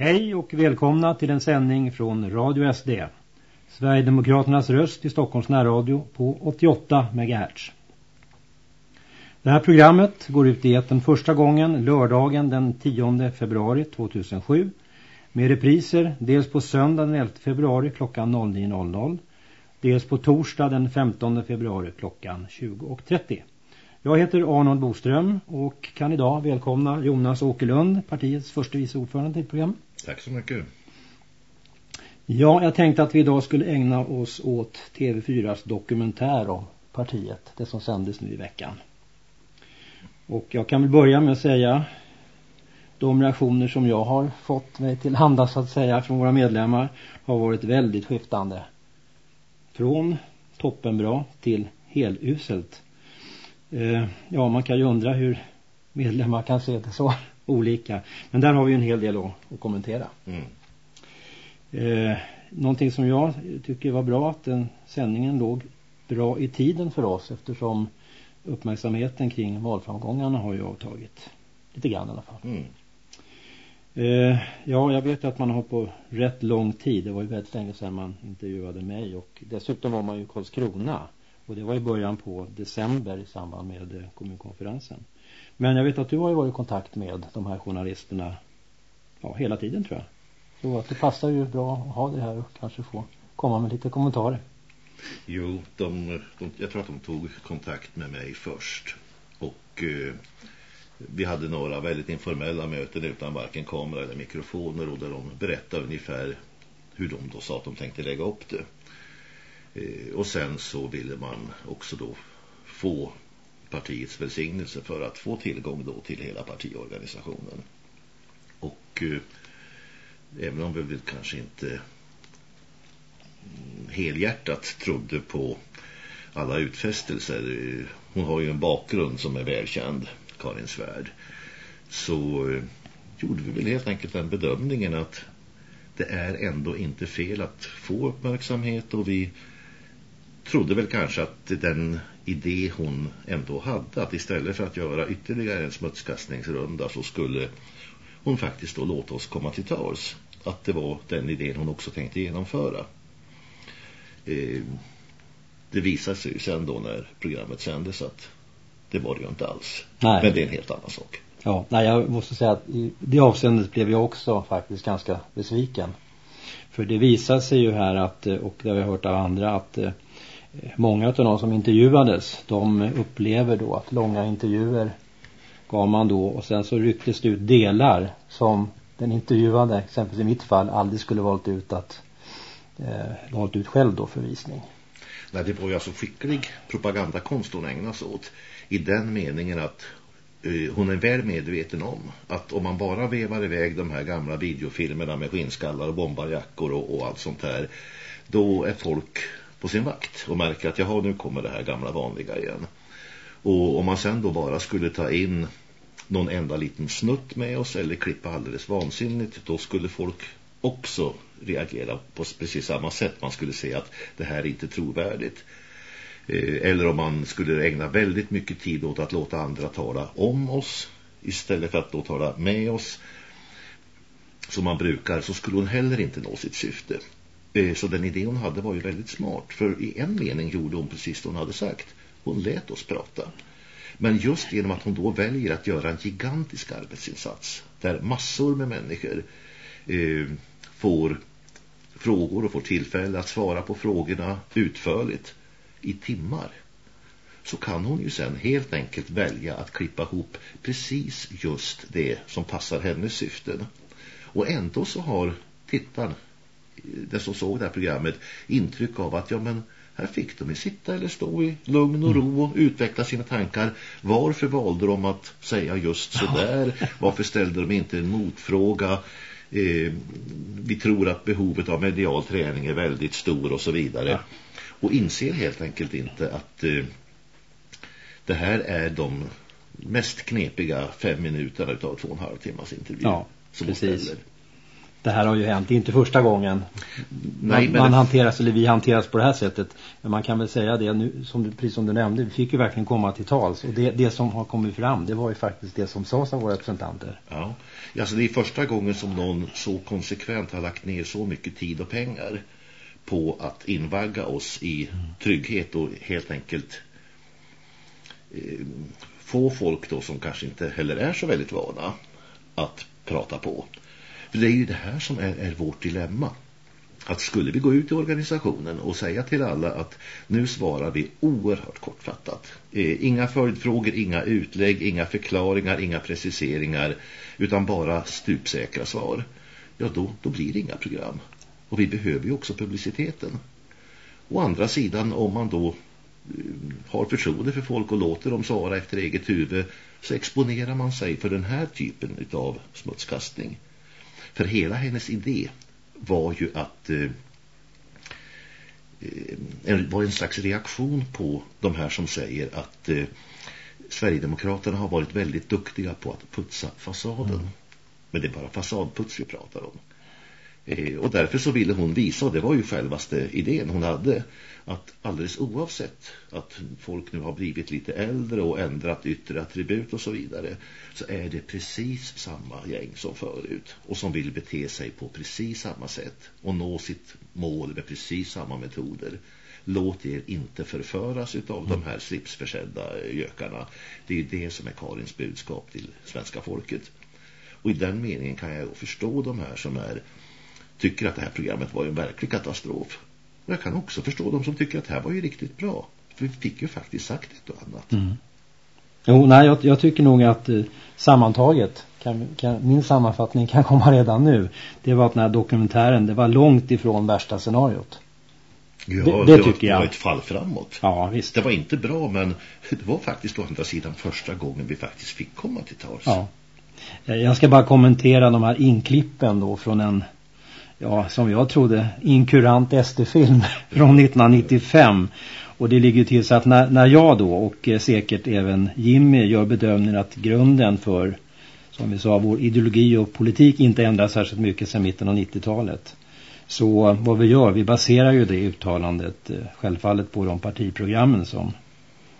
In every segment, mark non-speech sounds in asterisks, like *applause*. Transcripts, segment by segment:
Hej och välkomna till en sändning från Radio SD. Sverigedemokraternas röst i Stockholms närradio på 88 MHz. Det här programmet går ut i eten första gången lördagen den 10 februari 2007 med repriser dels på söndag den 11 februari klockan 09.00 dels på torsdag den 15 februari klockan 20.30. Jag heter Arnold Boström och kan idag välkomna Jonas Åkerlund, partiets första vice ordförande till programmet. Tack så mycket. Ja, jag tänkte att vi idag skulle ägna oss åt TV4s dokumentär om partiet, det som sändes nu i veckan. Och jag kan väl börja med att säga de reaktioner som jag har fått mig till handa så att säga från våra medlemmar har varit väldigt skiftande. Från toppenbra till heluselt. Eh, ja, man kan ju undra hur medlemmar kan se det så *laughs* olika. Men där har vi en hel del att, att kommentera. Mm. Eh, någonting som jag tycker var bra att den sändningen låg bra i tiden för oss eftersom uppmärksamheten kring valframgångarna har ju avtagit. Lite grann i alla fall. Mm. Eh, ja, jag vet att man har på rätt lång tid. Det var ju väldigt länge sedan man intervjuade mig och dessutom var man ju i Karlskrona. Och det var i början på december i samband med eh, kommunkonferensen. Men jag vet att du har ju varit i kontakt med de här journalisterna ja, hela tiden tror jag. Så att det passar ju bra att ha det här och kanske få komma med lite kommentarer. Jo, de, de, jag tror att de tog kontakt med mig först. Och eh, vi hade några väldigt informella möten utan varken kamera eller mikrofoner och där de berättade ungefär hur de då sa att de tänkte lägga upp det. Eh, och sen så ville man också då få partiets välsignelse för att få tillgång då till hela partiorganisationen. Och eh, även om vi väl kanske inte mm, helhjärtat trodde på alla utfästelser. Eh, hon har ju en bakgrund som är välkänd, Karin Svärd. Så eh, gjorde vi väl helt enkelt den bedömningen att det är ändå inte fel att få uppmärksamhet och vi trodde väl kanske att den idé hon ändå hade att istället för att göra ytterligare en smutskastningsrunda så skulle hon faktiskt då låta oss komma till tals. Att det var den idén hon också tänkte genomföra. Eh, det visade sig ju sen då när programmet sändes att det var det ju inte alls. Nej. Men det är en helt annan sak. Ja, nej, jag måste säga att i det avseendet blev jag också faktiskt ganska besviken. För det visar sig ju här att, och det har jag hört av andra, att eh, många av de som intervjuades de upplever då att långa intervjuer gav man då och sen så rycktes det ut delar som den intervjuade, exempelvis i mitt fall, aldrig skulle valt ut att eh, valt ut själv då för visning. Nej, det var ju alltså skicklig propagandakonst hon ägnas åt i den meningen att eh, hon är väl medveten om att om man bara vevar iväg de här gamla videofilmerna med skinnskallar och bombarjackor och, och allt sånt här då är folk på sin vakt och märker att jaha, nu kommer det här gamla vanliga igen. Och om man sen då bara skulle ta in någon enda liten snutt med oss eller klippa alldeles vansinnigt, då skulle folk också reagera på precis samma sätt. Man skulle säga att det här är inte trovärdigt. Eh, eller om man skulle ägna väldigt mycket tid åt att låta andra tala om oss istället för att då tala med oss som man brukar så skulle hon heller inte nå sitt syfte. Eh, så den idé hon hade var ju väldigt smart. För i en mening gjorde hon precis det hon hade sagt. Hon lät oss prata. Men just genom att hon då väljer att göra en gigantisk arbetsinsats där massor med människor eh, får frågor och får tillfälle att svara på frågorna utförligt i timmar så kan hon ju sen helt enkelt välja att klippa ihop precis just det som passar hennes syften. Och ändå så har tittaren den som såg det här programmet intryck av att ja men här fick de ju sitta eller stå i lugn och ro och utveckla sina tankar. Varför valde de att säga just så där? Varför ställde de inte en motfråga? Eh, vi tror att behovet av medial träning är väldigt stor och så vidare. Och inser helt enkelt inte att eh, det här är de mest knepiga fem minuterna av två och en halv timmas intervju. Ja, precis det här har ju hänt, det är inte första gången Nej, man, man hanteras, eller vi hanteras på det här sättet. Men man kan väl säga det, nu, som du, precis som du nämnde, vi fick ju verkligen komma till tals. Och det, det som har kommit fram, det var ju faktiskt det som sades av våra representanter. Ja, alltså det är första gången som någon så konsekvent har lagt ner så mycket tid och pengar på att invagga oss i trygghet och helt enkelt eh, få folk då som kanske inte heller är så väldigt vana att prata på. För det är ju det här som är, är vårt dilemma. Att skulle vi gå ut i organisationen och säga till alla att nu svarar vi oerhört kortfattat. Eh, inga följdfrågor, inga utlägg, inga förklaringar, inga preciseringar utan bara stupsäkra svar. Ja då, då blir det inga program. Och vi behöver ju också publiciteten. Å andra sidan om man då eh, har förtroende för folk och låter dem svara efter eget huvud så exponerar man sig för den här typen av smutskastning. För hela hennes idé var ju att eh, eh, var en slags reaktion på de här som säger att eh, Sverigedemokraterna har varit väldigt duktiga på att putsa fasaden. Mm. Men det är bara fasadputs vi pratar om. Eh, och därför så ville hon visa, och det var ju självaste idén hon hade, att alldeles oavsett att folk nu har blivit lite äldre och ändrat yttre attribut och så vidare så är det precis samma gäng som förut och som vill bete sig på precis samma sätt och nå sitt mål med precis samma metoder. Låt er inte förföras av mm. de här slipsförsedda gökarna. Det är det som är Karins budskap till svenska folket. Och i den meningen kan jag förstå de här som är tycker att det här programmet var en verklig katastrof. Jag kan också förstå de som tycker att det här var ju riktigt bra. För vi fick ju faktiskt sagt ett och annat. Mm. Jo, nej, jag, jag, tycker nog att eh, sammantaget, kan, kan, min sammanfattning kan komma redan nu. Det var att den här dokumentären, det var långt ifrån värsta scenariot. Ja, det, det, det tycker var, jag. Det var ett fall framåt. Ja, visst. Det var inte bra, men det var faktiskt å andra sidan första gången vi faktiskt fick komma till tals. Ja. Jag ska bara kommentera de här inklippen då från en ja, som jag trodde, inkurant SD-film *laughs* från 1995. Och det ligger till så att när, när jag då och eh, säkert även Jimmy gör bedömningen att grunden för, som vi sa, vår ideologi och politik inte ändras särskilt mycket sedan mitten av 90-talet. Så vad vi gör, vi baserar ju det uttalandet eh, självfallet på de partiprogrammen som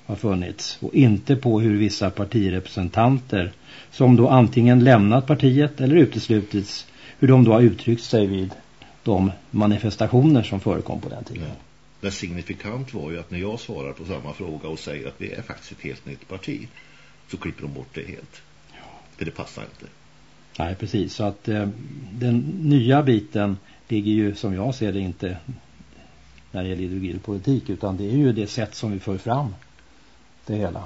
har funnits och inte på hur vissa partirepresentanter som då antingen lämnat partiet eller uteslutits hur de då har uttryckt sig vid de manifestationer som förekom på den tiden. Ja. Det signifikant var ju att när jag svarar på samma fråga och säger att vi är faktiskt ett helt nytt parti så klipper de bort det helt. Ja. För det passar inte. Nej, precis. Så att eh, den nya biten ligger ju som jag ser det inte när det gäller ideologi och politik utan det är ju det sätt som vi för fram det hela.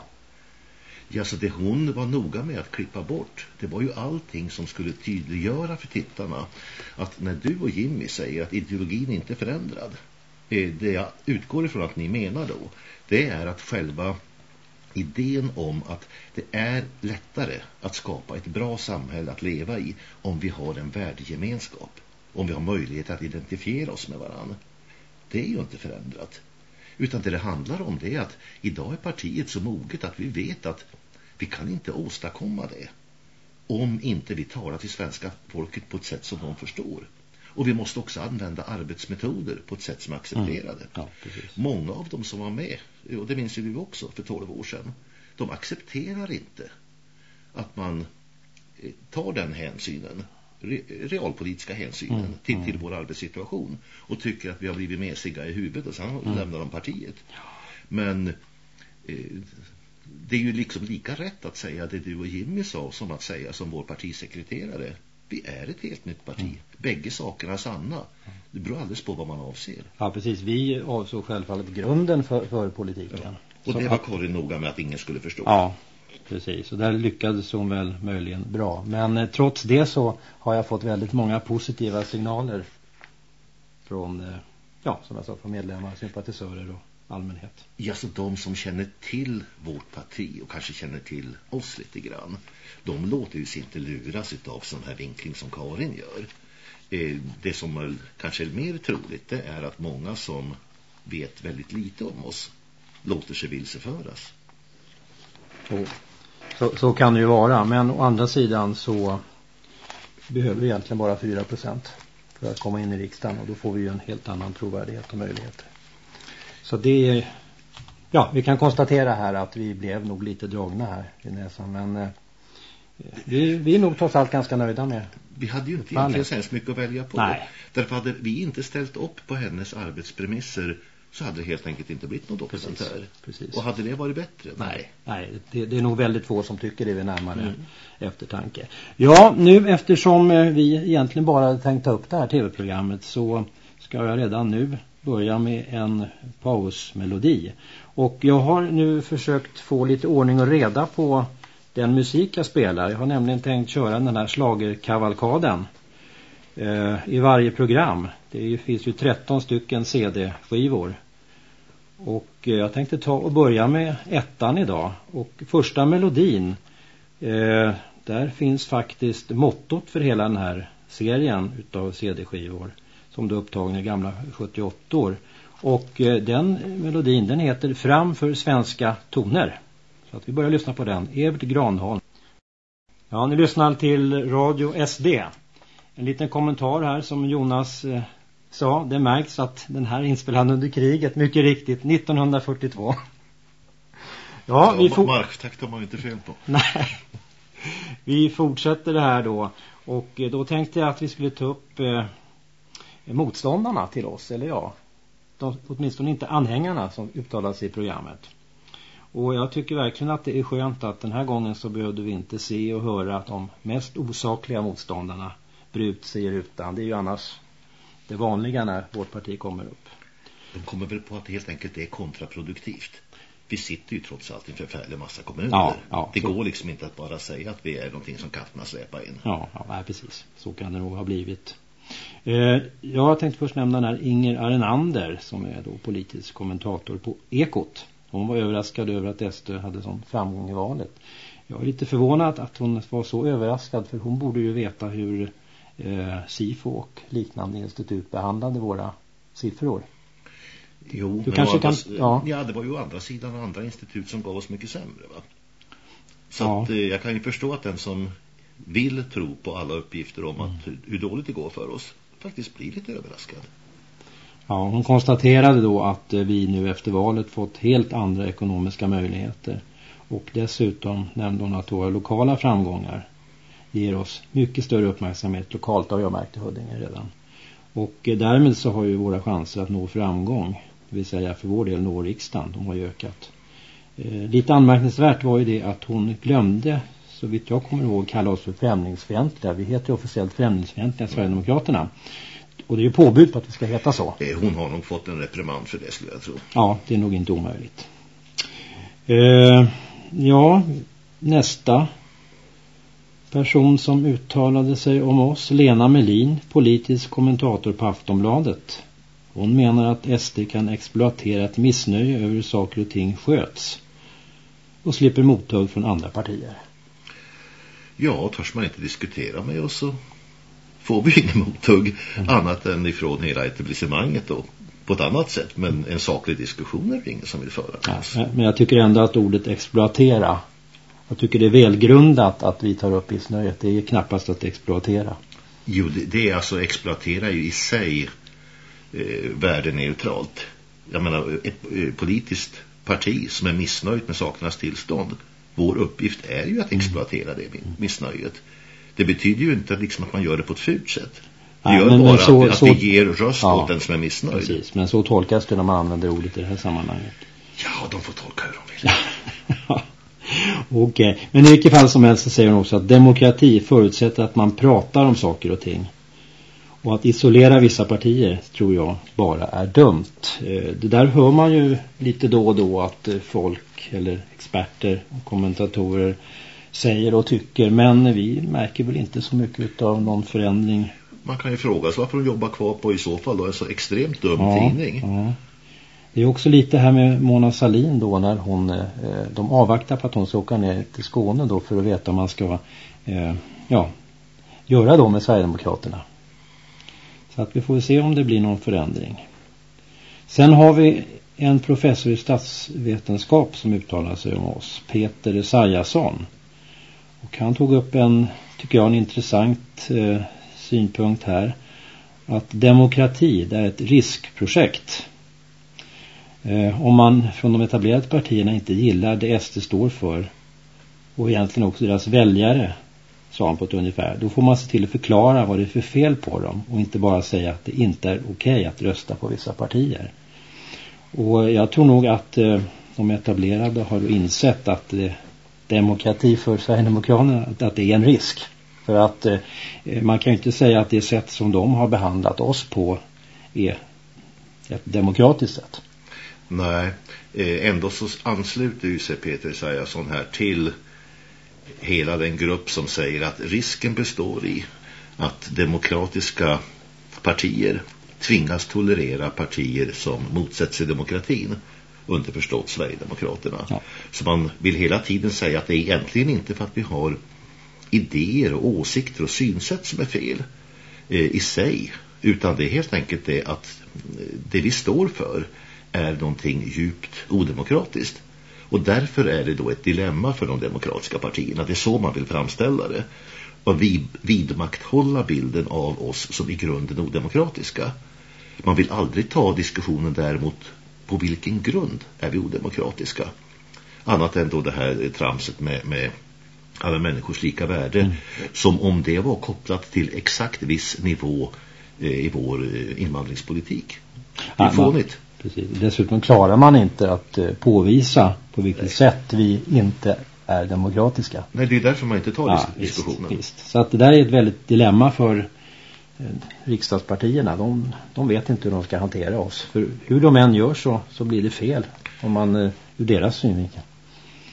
Ja, så det hon var noga med att klippa bort, det var ju allting som skulle tydliggöra för tittarna att när du och Jimmy säger att ideologin inte är förändrad, det jag utgår ifrån att ni menar då, det är att själva idén om att det är lättare att skapa ett bra samhälle att leva i om vi har en värdegemenskap, om vi har möjlighet att identifiera oss med varandra. Det är ju inte förändrat. Utan det det handlar om det är att idag är partiet så moget att vi vet att vi kan inte åstadkomma det om inte vi talar till svenska folket på ett sätt som de förstår. Och vi måste också använda arbetsmetoder på ett sätt som är accepterade. Mm. Ja, Många av dem som var med, och det minns ju du också för 12 år sedan, de accepterar inte att man eh, tar den hänsynen, realpolitiska hänsynen mm. till, till mm. vår arbetssituation och tycker att vi har blivit mesiga i huvudet och sen mm. lämnar de partiet. Men eh, det är ju liksom lika rätt att säga det du och Jimmy sa som att säga som vår partisekreterare. Vi är ett helt nytt parti. Mm. Bägge sakerna är sanna. Det beror alldeles på vad man avser. Ja, precis. Vi avsåg självfallet grunden för, för politiken. Ja. Och det var Karin noga med att ingen skulle förstå. Ja, precis. Och där lyckades hon väl möjligen bra. Men eh, trots det så har jag fått väldigt många positiva signaler från, eh, ja, som jag sa, från medlemmar, sympatisörer och allmänhet? Ja, så de som känner till vårt parti och kanske känner till oss lite grann, de låter ju sig inte luras av sån här vinkling som Karin gör. Eh, det som kanske är mer troligt det är att många som vet väldigt lite om oss låter sig vilseföras. Så, så, så kan det ju vara, men å andra sidan så behöver egentligen bara 4 procent för att komma in i riksdagen och då får vi ju en helt annan trovärdighet och möjligheter. Så det är, ja vi kan konstatera här att vi blev nog lite dragna här i näsan men eh, vi, vi är nog trots allt ganska nöjda med Vi hade ju inte egentligen så mycket att välja på. Nej. Därför hade vi inte ställt upp på hennes arbetspremisser så hade det helt enkelt inte blivit något dokumentär. Precis, precis. Och hade det varit bättre? Nej, nej det, det, är nog väldigt få som tycker det vid närmare mm. eftertanke. Ja, nu eftersom eh, vi egentligen bara hade tänkt ta upp det här tv-programmet så ska jag redan nu börja med en pausmelodi. Och jag har nu försökt få lite ordning och reda på den musik jag spelar. Jag har nämligen tänkt köra den här slagerkavalkaden eh, i varje program. Det finns ju 13 stycken CD-skivor. Och eh, jag tänkte ta och börja med ettan idag. Och första melodin, eh, där finns faktiskt mottot för hela den här serien utav CD-skivor. Som då upptagna i gamla 78 år. Och eh, den melodin den heter Fram för svenska toner. Så att vi börjar lyssna på den. Evert Granholm. Ja, ni lyssnar till Radio SD. En liten kommentar här som Jonas eh, sa. Det märks att den här inspelad under kriget, mycket riktigt, 1942. *laughs* Ja, vi får... Marktakt har man inte fel på. *laughs* Nej. Vi fortsätter det här då. Och eh, då tänkte jag att vi skulle ta upp eh, motståndarna till oss, eller ja. De, åtminstone inte anhängarna som uttalas i programmet. Och jag tycker verkligen att det är skönt att den här gången så behövde vi inte se och höra att de mest osakliga motståndarna brut sig utan. Det är ju annars det vanliga när vårt parti kommer upp. De kommer väl på att det helt enkelt är kontraproduktivt. Vi sitter ju trots allt i en förfärlig massa kommuner. Ja, ja, det så. går liksom inte att bara säga att vi är någonting som katterna släpar in. Ja, ja precis. Så kan det nog ha blivit. Eh, jag tänkte först nämna den här Inger Arenander som är då politisk kommentator på Ekot. Hon var överraskad över att SD hade sån framgång i valet. Jag är lite förvånad att hon var så överraskad för hon borde ju veta hur eh, SIFO och liknande institut behandlade våra siffror. Jo, du kanske kan, ja. ja, det var ju andra sidan andra institut som gav oss mycket sämre va? Så ja. att, eh, jag kan ju förstå att den som vill tro på alla uppgifter om att hur dåligt det går för oss faktiskt blir lite överraskad. Ja, hon konstaterade då att eh, vi nu efter valet fått helt andra ekonomiska möjligheter. Och dessutom nämnde hon att våra lokala framgångar ger oss mycket större uppmärksamhet lokalt har jag märkt i Huddinge redan. Och eh, därmed så har ju våra chanser att nå framgång, det vill säga för vår del nå riksdagen, de har ju ökat. Eh, lite anmärkningsvärt var ju det att hon glömde, så vitt jag kommer ihåg, kalla oss för främlingsfientliga. Vi heter ju officiellt främlingsfientliga Sverigedemokraterna. Och det är ju påbud på att vi ska heta så. Eh, hon har nog fått en reprimand för det skulle jag tro. Ja, det är nog inte omöjligt. Eh, ja, nästa person som uttalade sig om oss, Lena Melin, politisk kommentator på Aftonbladet. Hon menar att SD kan exploatera ett missnöje över hur saker och ting sköts och slipper mothugg från andra partier. Ja, törs man inte diskutera med oss så får vi ingen mothugg mm. annat än ifrån hela etablissemanget då på ett annat sätt. Men en saklig diskussion är det ingen som vill föra. Ja, men jag tycker ändå att ordet exploatera jag tycker det är välgrundat att vi tar upp missnöjet. Det är knappast att exploatera. Jo, det, det är alltså exploatera ju i sig eh, värdeneutralt. Jag menar, ett eh, politiskt parti som är missnöjt med sakernas tillstånd. Vår uppgift är ju att mm. exploatera det missnöjet. Det betyder ju inte liksom att man gör det på ett fult sätt. Det gör men, bara men så, att, så, vi ger röst ja, åt den som är missnöjd. Precis, men så tolkas det när man använder ordet i det här sammanhanget. Ja, de får tolka hur de vill. *laughs* Okej, okay. men i vilket fall som helst så säger hon också att demokrati förutsätter att man pratar om saker och ting. Och att isolera vissa partier tror jag bara är dumt. Eh, det där hör man ju lite då och då att eh, folk eller experter och kommentatorer säger och tycker. Men vi märker väl inte så mycket av någon förändring. Man kan ju fråga sig varför de jobbar kvar på i så fall då en så extremt dum ja, tidning. Ja. Det är också lite här med Mona Salin då när hon, eh, de avvaktar på att hon ska åka ner till Skåne då för att veta om man ska ja, göra då med Sverigedemokraterna. Så att vi får se om det blir någon förändring. Sen har vi en professor i statsvetenskap som uttalar sig om oss, Peter Esaiasson. Och han tog upp en tycker jag, en intressant eh, synpunkt här. Att demokrati det är ett riskprojekt. Eh, om man från de etablerade partierna inte gillar det SD står för och egentligen också deras väljare sa han på ett ungefär. Då får man se till att förklara vad det är för fel på dem och inte bara säga att det inte är okej okay att rösta på vissa partier. Och jag tror nog att eh, de etablerade har insett att eh, demokrati för Sverigedemokraterna att det är en risk. För att eh, man kan ju inte säga att det sätt som de har behandlat oss på är ett demokratiskt sätt. Nej, eh, ändå så ansluter ju sig Peter Sajasson här till hela den grupp som säger att risken består i att demokratiska partier tvingas tolerera partier som motsätter sig demokratin underförstått Sverigedemokraterna. Ja. Så man vill hela tiden säga att det är egentligen inte för att vi har idéer och åsikter och synsätt som är fel eh, i sig utan det är helt enkelt det att eh, det vi står för är någonting djupt odemokratiskt. Och därför är det då ett dilemma för de demokratiska partierna. Det är så man vill framställa det. Och vid, vidmakthålla bilden av oss som i grunden odemokratiska. Man vill aldrig ta diskussionen däremot på vilken grund är vi odemokratiska. Annat än då det här tramset med, med alla människors lika värde. Mm. Som om det var kopplat till exakt viss nivå eh, i vår eh, invandringspolitik. Det är fånigt. Precis. Dessutom klarar man inte att eh, påvisa på vilket Nej. sätt vi inte är demokratiska. Nej, det är därför man inte tar ja, diskussionen. Visst, visst. Så att det där är ett väldigt dilemma för eh, riksdagspartierna. De, de vet inte hur de ska hantera oss. För hur de än gör så, så blir det fel om man eh, ur deras synvinkel.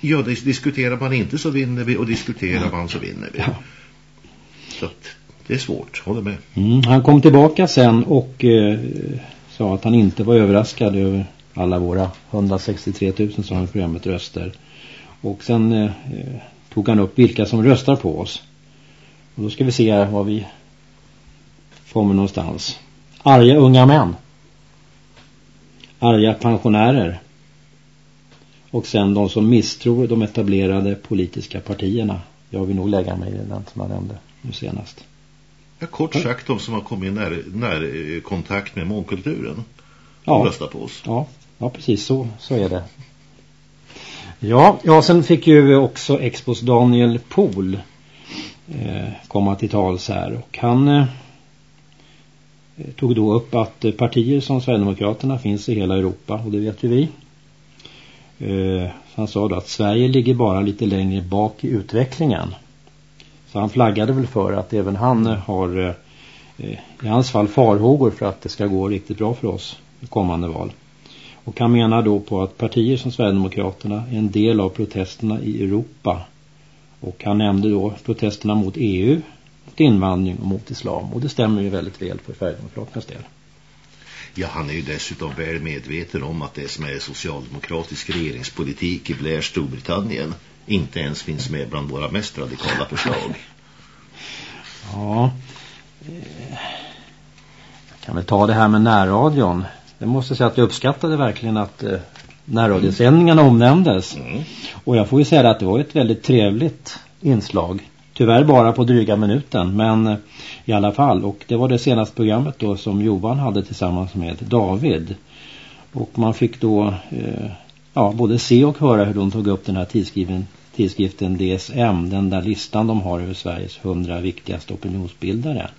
Ja, diskuterar man inte så vinner vi och diskuterar ja. man så vinner vi. Ja. Så att det är svårt, håller med. Mm, han kom tillbaka sen och eh, sa att han inte var överraskad över alla våra 163 000 som har programmet röster. Och sen eh, eh, tog han upp vilka som röstar på oss. Och då ska vi se var vi kommer någonstans. Arga unga män. Arga pensionärer. Och sen de som misstror de etablerade politiska partierna. Jag vill nog lägga mig i den som jag nämnde nu senast. Ja, kort sagt de som har kommit i när, när kontakt med mångkulturen. Ja. röstar på oss. Ja, ja precis så, så är det. Ja, ja, sen fick ju också Expos Daniel Pohl eh, komma till tals här. Och han eh, tog då upp att partier som Sverigedemokraterna finns i hela Europa och det vet ju vi. Eh, han sa då att Sverige ligger bara lite längre bak i utvecklingen. Så han flaggade väl för att även han har eh, i hans fall farhågor för att det ska gå riktigt bra för oss i kommande val. Och han menar då på att partier som Sverigedemokraterna är en del av protesterna i Europa. Och han nämnde då protesterna mot EU, mot invandring och mot islam. Och det stämmer ju väldigt väl för Sverigedemokraternas del. Ja, han är ju dessutom väl medveten om att det som är socialdemokratisk regeringspolitik i Blair Storbritannien inte ens finns med bland våra mest radikala förslag. Ja, jag kan väl ta det här med närradion. Jag måste säga att jag uppskattade verkligen att eh, närradiosändningarna omnämndes. Mm. Och jag får ju säga att det var ett väldigt trevligt inslag. Tyvärr bara på dryga minuten, men eh, i alla fall. Och det var det senaste programmet då som Johan hade tillsammans med David. Och man fick då eh, ja, både se och höra hur de tog upp den här tidskriften, tidskriften DSM, den där listan de har över Sveriges hundra viktigaste opinionsbildare.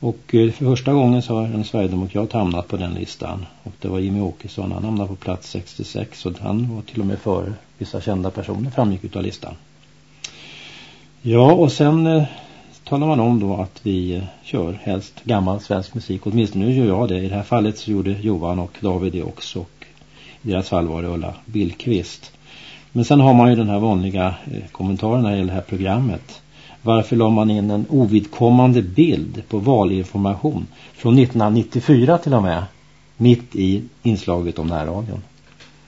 Och eh, för första gången så har en Sverigedemokrat hamnat på den listan. Och det var Jimmy Åkesson, han hamnade på plats 66 och han var till och med före vissa kända personer framgick av listan. Ja, och sen eh, talar man om då att vi eh, kör helst gammal svensk musik. Åtminstone nu gör jag det. I det här fallet så gjorde Johan och David det också. Och i deras fall var det Ulla Billqvist. Men sen har man ju den här vanliga eh, kommentaren när det gäller det här programmet. Varför la man in en ovidkommande bild på valinformation från 1994 till och med mitt i inslaget om närradion?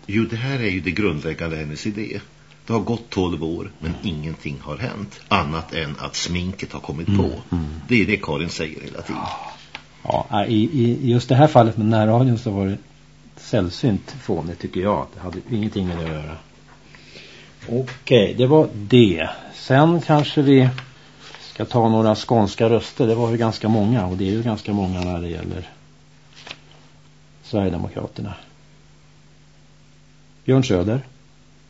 Jo, det här är ju det grundläggande hennes idé. Det har gått 12 år men ingenting har hänt. Annat än att sminket har kommit mm, på. Mm. Det är det Karin säger hela tiden. Ja, i, i just det här fallet med närradion så var det sällsynt fånigt tycker jag. Det hade ingenting med det att göra. Okej, det var det. Sen kanske vi ska ta några skånska röster. Det var ju ganska många och det är ju ganska många när det gäller Sverigedemokraterna. Björn Söder.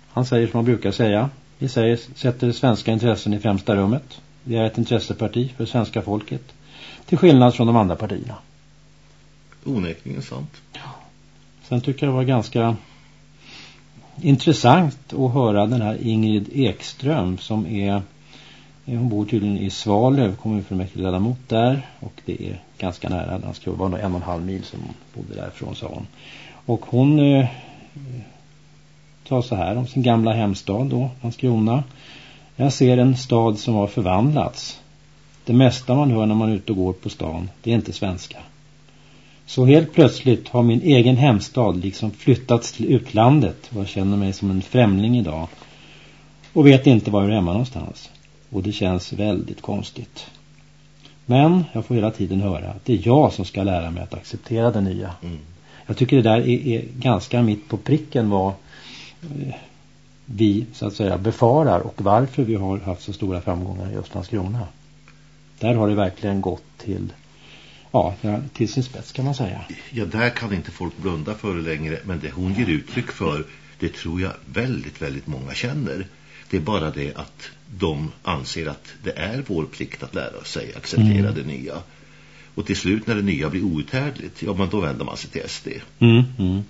Han säger som man brukar säga. Vi säger, sätter svenska intressen i främsta rummet. Vi är ett intresseparti för svenska folket. Till skillnad från de andra partierna. Onekligen sant. Sen tycker jag det var ganska intressant att höra den här Ingrid Ekström som är eh, hon bor tydligen i Svalöv, kommunfullmäktigeledamot där och det är ganska nära Landskrona, var nog en och en halv mil som hon bodde därifrån sa hon. Och hon eh, tar så här om sin gamla hemstad då, Landskrona. Jag ser en stad som har förvandlats. Det mesta man hör när man är ute och går på stan, det är inte svenska. Så helt plötsligt har min egen hemstad liksom flyttats till utlandet och jag känner mig som en främling idag. Och vet inte var jag är hemma någonstans. Och det känns väldigt konstigt. Men jag får hela tiden höra att det är jag som ska lära mig att acceptera det nya. Mm. Jag tycker det där är, är, ganska mitt på pricken vad eh, vi så att säga befarar och varför vi har haft så stora framgångar i just Landskrona. Där har det verkligen gått till ja, till sin spets kan man säga. Ja, där kan inte folk blunda för det längre. Men det hon ger uttryck för, det tror jag väldigt, väldigt många känner. Det är bara det att de anser att det är vår plikt att lära sig acceptera mm. det nya. Och till slut när det nya blir outhärdligt, ja men då vänder man sig till SD. Mm, mm.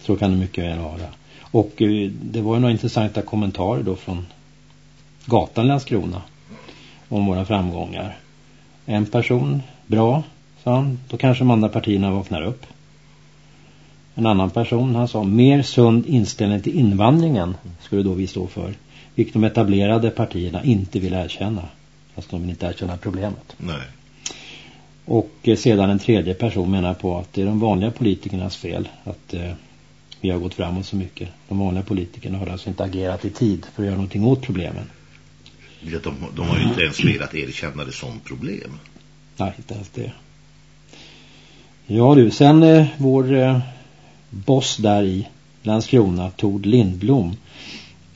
Så kan det mycket väl vara. Och eh, det var ju några intressanta kommentarer då från gatan Landskrona om våra framgångar. En person, bra, sa han. Då kanske de andra partierna vaknar upp. En annan person, han sa, mer sund inställning till invandringen skulle då vi stå för. Vilket de etablerade partierna inte vill erkänna. Fast de vill inte erkänna problemet. Nej. Och eh, sedan en tredje person menar på att det är de vanliga politikernas fel att eh, vi har gått framåt så mycket. De vanliga politikerna har alltså inte agerat i tid för att göra någonting åt problemen. De, de har ju inte ens velat erkänna det som problem. Nej, inte ens det. Ja du, sen eh, vår eh, boss där i Landskrona, Tord Lindblom.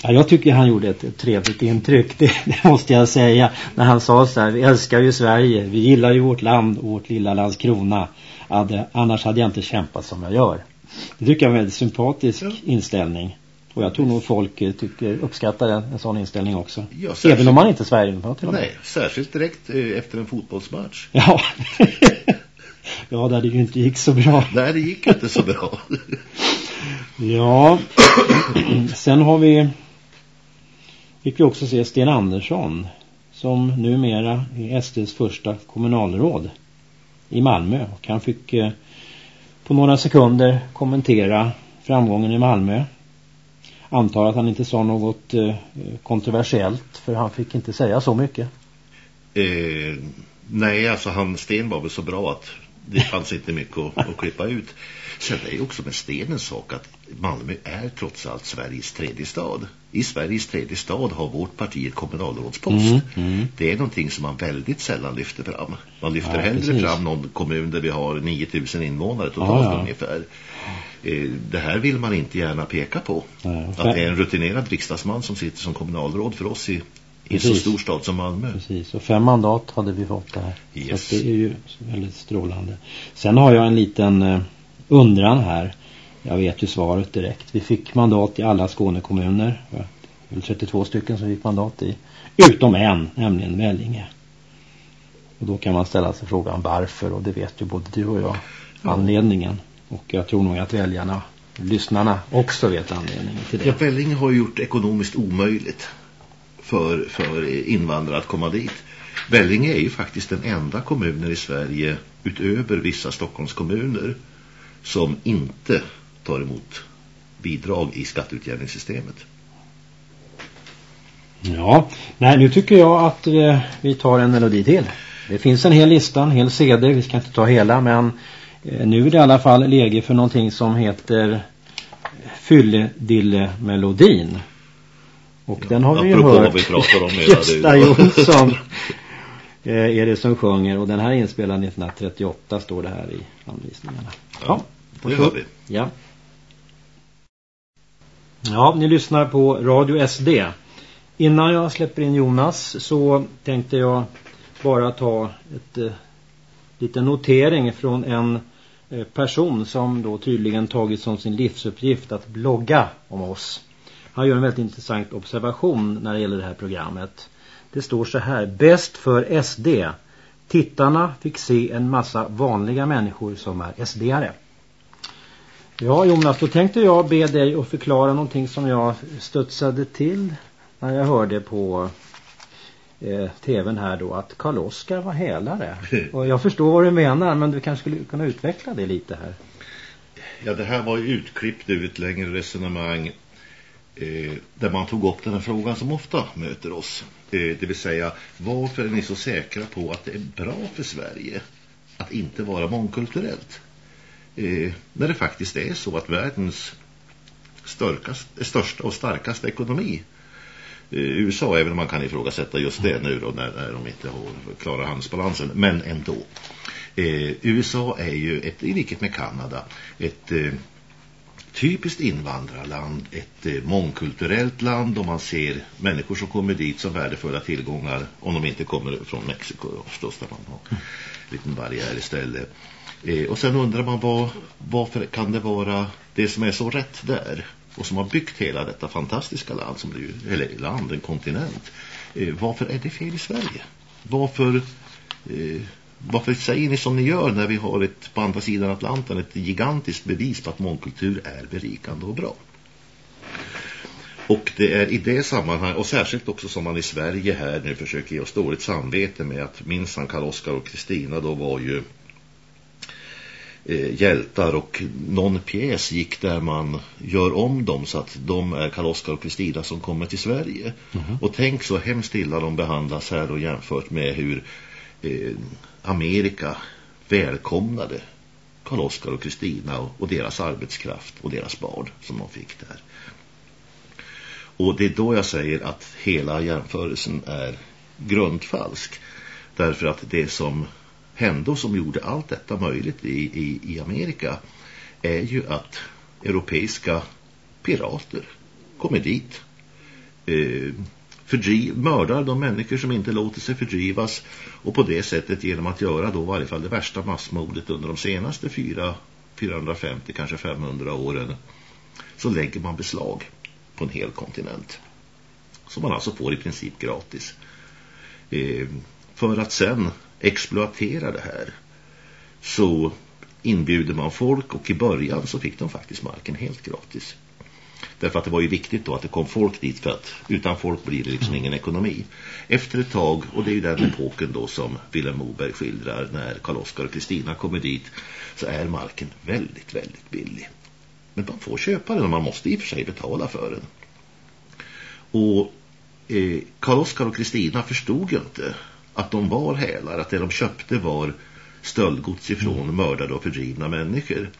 Ja, jag tycker han gjorde ett, ett trevligt intryck, *laughs* det, det, måste jag säga. När han sa så här, vi älskar ju Sverige, vi gillar ju vårt land och vårt lilla Landskrona. Hade, annars hade jag inte kämpat som jag gör. Det tycker jag är en väldigt sympatisk ja. inställning. Och jag tror nog folk eh, tycker, uppskattar en, en sån inställning också. Ja, Även om man inte är Sverigedemokrat Nej, särskilt direkt eh, efter en fotbollsmatch. Ja. *laughs* Ja, där det ju inte gick så bra. Nej, det gick inte så bra. *laughs* ja, *clears throat* sen har vi fick vi också se Sten Andersson som numera är SDs första kommunalråd i Malmö. Och han fick eh, på några sekunder kommentera framgången i Malmö. Antar att han inte sa något eh, kontroversiellt för han fick inte säga så mycket. Eh, nej, alltså han Sten var väl så bra att det fanns inte mycket att, att klippa ut. Sen är det också med stenens sak att Malmö är trots allt Sveriges tredje stad. I Sveriges tredje stad har vårt parti ett kommunalrådspost. Mm, mm. Det är någonting som man väldigt sällan lyfter fram. Man lyfter ja, hellre precis. fram någon kommun där vi har 9000 invånare totalt ja, ja. ungefär. Eh, det här vill man inte gärna peka på. att det är en rutinerad riksdagsman som sitter som kommunalråd för oss i i en så stor stad som Malmö. Precis, och fem mandat hade vi fått där. Yes. Så det är ju väldigt strålande. Sen har jag en liten eh, undran här. Jag vet ju svaret direkt. Vi fick mandat i alla Skånekommuner. Det var 32 stycken som fick mandat i. Utom en, nämligen Vällinge. Och då kan man ställa sig frågan varför. Och det vet ju både du och jag anledningen. Och jag tror nog att väljarna, lyssnarna också vet anledningen till det. Ja, Vällinge har gjort ekonomiskt omöjligt för, för invandrare att komma dit. Vellinge är ju faktiskt den enda kommunen i Sverige utöver vissa Stockholmskommuner som inte tar emot bidrag i skatteutjämningssystemet. Ja, nej nu tycker jag att eh, vi tar en melodi till. Det finns en hel lista, en hel CD, vi ska inte ta hela men eh, nu är det i alla fall läge för någonting som heter eh, Fylledille-melodin. Och den har vi ju hört. Vi pratar om Gösta Jonsson är det som sjunger. Och den här är inspelad 1938 står det här i anvisningarna. Ja, ja det hör vi. Ja. Ja, ni lyssnar på Radio SD. Innan jag släpper in Jonas så tänkte jag bara ta ett eh, liten notering från en eh, person som då tydligen tagit som sin livsuppgift att blogga om oss. Han gör en väldigt intressant observation när det gäller det här programmet. Det står så här, bäst för SD. Tittarna fick se en massa vanliga människor som är SD-are. Ja Jonas, då tänkte jag be dig att förklara någonting som jag studsade till när jag hörde på eh, tvn här då att Karl Oskar var hälare. *laughs* Och jag förstår vad du menar men du kanske skulle kunna utveckla det lite här. Ja det här var ju utklippt ur ett längre resonemang Eh, där man tog upp den här frågan som ofta möter oss. Eh, det vill säga varför är ni så säkra på att det är bra för Sverige att inte vara mångkulturellt? Eh, när det faktiskt är så att världens största och starkaste ekonomi Eh, USA, även om man kan ifrågasätta just det nu då, när, när de inte har klarar handelsbalansen, men ändå. Eh, USA är ju, ett, i likhet med Kanada, ett eh, typiskt invandrarland, ett eh, mångkulturellt land och man ser människor som kommer dit som värdefulla tillgångar om de inte kommer från Mexiko förstås där man har en liten barriär istället. Eh, och sen undrar man vad, varför kan det vara det som är så rätt där? och som har byggt hela detta fantastiska land, som det ju, eller land, en kontinent. Eh, varför är det fel i Sverige? Varför, varför säger ni som ni gör när vi har ett, på andra sidan Atlanten ett gigantiskt bevis på att mångkultur är berikande och bra? Och det är i det sammanhang, och särskilt också som man i Sverige här nu försöker ge oss dåligt samvete med att minsann Karl Oskar och Kristina då var ju eh, hjältar och någon pjäs gick där man gör om dem så att de är Karl-Oskar och Kristina som kommer till Sverige. Mm -hmm. Och tänk så hemskt illa de behandlas här och jämfört med hur eh, Amerika välkomnade Karl-Oskar och Kristina och, deras arbetskraft och deras barn som de fick där. Och det är då jag säger att hela jämförelsen är grundfalsk. Därför att det som hände och som gjorde allt detta möjligt i, i, i Amerika är ju att europeiska pirater kommer dit eh, fördriv, mördar de människor som inte låter sig fördrivas och på det sättet genom att göra då i varje fall det värsta massmordet under de senaste 4, 450, kanske 500 åren så lägger man beslag på en hel kontinent som man alltså får i princip gratis eh, för att sen exploatera det här så inbjuder man folk och i början så fick de faktiskt marken helt gratis. Därför att det var ju viktigt då att det kom folk dit för att utan folk blir det liksom ingen ekonomi. Efter ett tag, och det är ju den epoken då som Willem Moberg skildrar när Karl-Oskar och Kristina kommer dit så är marken väldigt, väldigt billig. Men man får köpa den och man måste i och för sig betala för den. Och eh, Karl-Oskar och Kristina förstod ju inte att de var hälar, att det de köpte var stöldgods ifrån mm. mördade och fördrivna människor.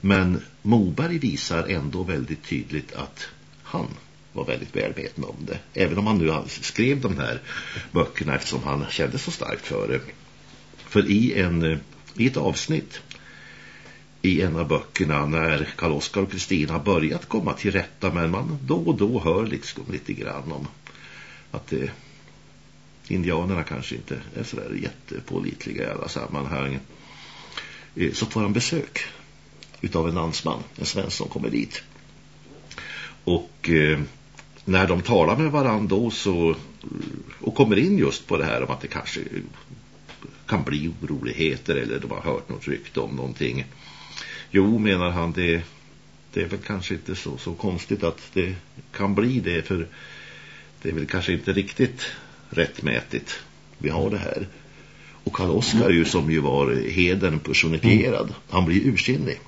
Men Moberg visar ändå väldigt tydligt att han var väldigt välmedveten om det. Även om han nu skrev de här böckerna eftersom han kände så starkt för det. För i, en, i ett avsnitt i en av böckerna när Karl Oskar och Kristina börjat komma till rätta men man då och då hör liksom lite grann om att det indianerna kanske inte är så där jättepålitliga i alla sammanhang eh, så får han besök utav en landsman, en svensk som kommer dit. Och eh, när de talar med varandra då så och kommer in just på det här om att det kanske kan bli oroligheter eller de har hört något rykte om någonting. Jo, menar han, det, det är väl kanske inte så, så konstigt att det kan bli det för det är väl kanske inte riktigt rättmätigt vi har det här. Och Karl Oskar ju som ju var heden personifierad, mm. han blir ursinnig.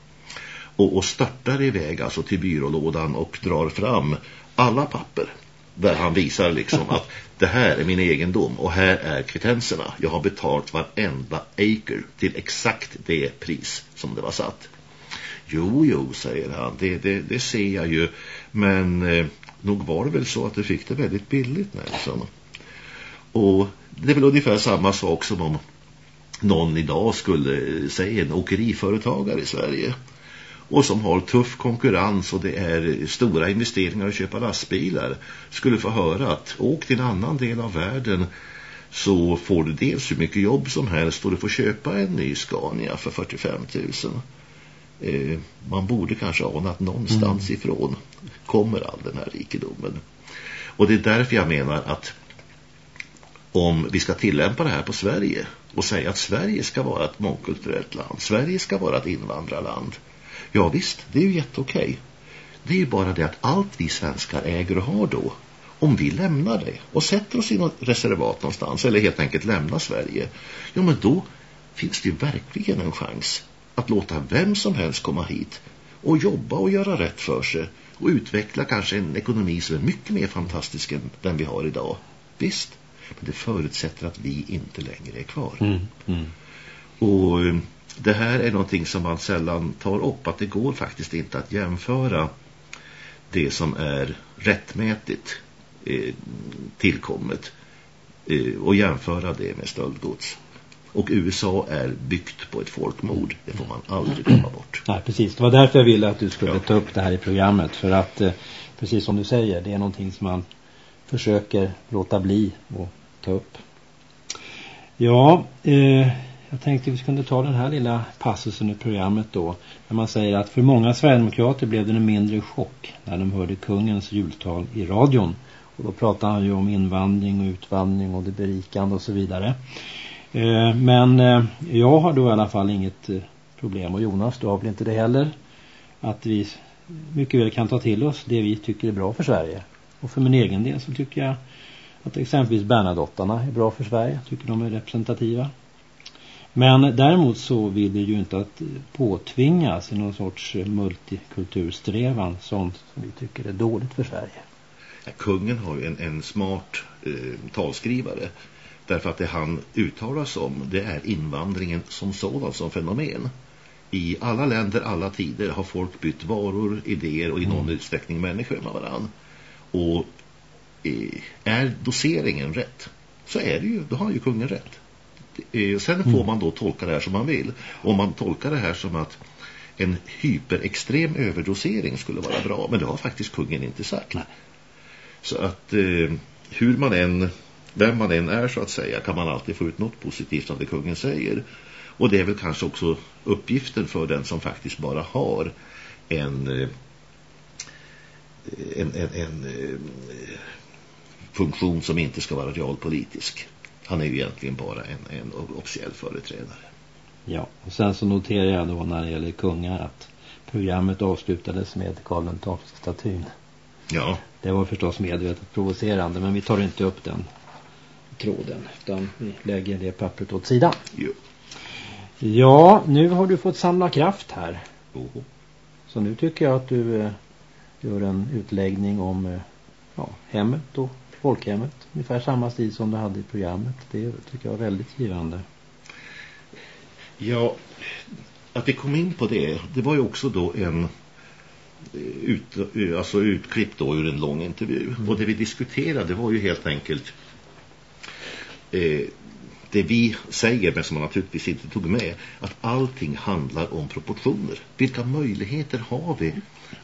Och, och startar iväg alltså till byrålådan och drar fram alla papper där han visar liksom att det här är min egendom och här är kvittenserna. Jag har betalt varenda acre till exakt det pris som det var satt. Jo, jo, säger han. Det, det, det ser jag ju. Men eh, nog var det väl så att du fick det väldigt billigt, Nelson. Och det är väl ungefär samma sak som om någon idag skulle eh, säga en åkeriföretagare i Sverige och som har tuff konkurrens och det är stora investeringar att köpa lastbilar skulle få höra att åk till en annan del av världen så får du dels hur mycket jobb som helst och du får köpa en ny Scania för 45 000. Eh, man borde kanske ana att någonstans mm. ifrån kommer all den här rikedomen. Och det är därför jag menar att om vi ska tillämpa det här på Sverige och säga att Sverige ska vara ett mångkulturellt land, Sverige ska vara ett invandrarland. Ja visst, det är ju jätteokej. Det är ju bara det att allt vi svenskar äger och har då, om vi lämnar det och sätter oss i något reservat någonstans eller helt enkelt lämnar Sverige, ja men då finns det ju verkligen en chans att låta vem som helst komma hit och jobba och göra rätt för sig och utveckla kanske en ekonomi som är mycket mer fantastisk än den vi har idag. Visst, men det förutsätter att vi inte längre är kvar. Mm, mm. Och eh, det här är någonting som man sällan tar upp, att det går faktiskt inte att jämföra det som är rättmätigt eh, tillkommet eh, och jämföra det med stöldgods. Och USA är byggt på ett folkmord. Det får man aldrig glömma bort. Nej, precis. Det var därför jag ville att du skulle ja. ta upp det här i programmet. För att, eh, precis som du säger, det är någonting som man försöker låta bli och ta upp. Ja, eh, jag tänkte vi skulle ta den här lilla passusen i programmet då. När man säger att för många Sverigedemokrater blev det en mindre chock när de hörde kungens jultal i radion. Och då pratar han ju om invandring och utvandring och det berikande och så vidare. Eh, men eh, jag har då i alla fall inget eh, problem och Jonas du har väl inte det heller. Att vi mycket väl kan ta till oss det vi tycker är bra för Sverige. Och för min egen del så tycker jag att exempelvis Bernadottarna är bra för Sverige. Jag tycker de är representativa. Men däremot så vill vi ju inte att påtvingas i någon sorts multikultursträvan sånt som vi tycker är dåligt för Sverige. Ja, kungen har ju en, en smart eh, talskrivare därför att det han uttalas om det är invandringen som sådan som fenomen. I alla länder, alla tider har folk bytt varor, idéer och i någon mm. utsträckning människor med varandra. Och eh, är doseringen rätt så är det ju, då har ju kungen rätt. Eh, sen får mm. man då tolka det här som man vill. Om man tolkar det här som att en hyperextrem överdosering skulle vara bra. Men det har faktiskt kungen inte sagt. Så att eh, hur man än, vem man än är så att säga, kan man alltid få ut något positivt av det kungen säger. Och det är väl kanske också uppgiften för den som faktiskt bara har en, eh, en, en, en, en funktion som inte ska vara realpolitisk. Han är ju egentligen bara en, en officiell företrädare. Ja, och sen så noterar jag då när det gäller kungar att programmet avslutades med Karl statyn. Ja. Det var förstås medvetet provocerande men vi tar inte upp den tråden utan vi lägger det pappret åt sidan. Jo. Ja, nu har du fått samla kraft här. Oh. Så nu tycker jag att du eh, gör en utläggning om eh, ja, hemmet och folkhemmet. Ungefär samma stil som du hade i programmet. Det tycker jag är väldigt givande. Ja, att vi kom in på det, det var ju också då en eh, ut, eh, alltså utklipp då ur en lång intervju. Mm. Och det vi diskuterade var ju helt enkelt eh, det vi säger, men som man naturligtvis inte tog med, att allting handlar om proportioner. Vilka möjligheter har vi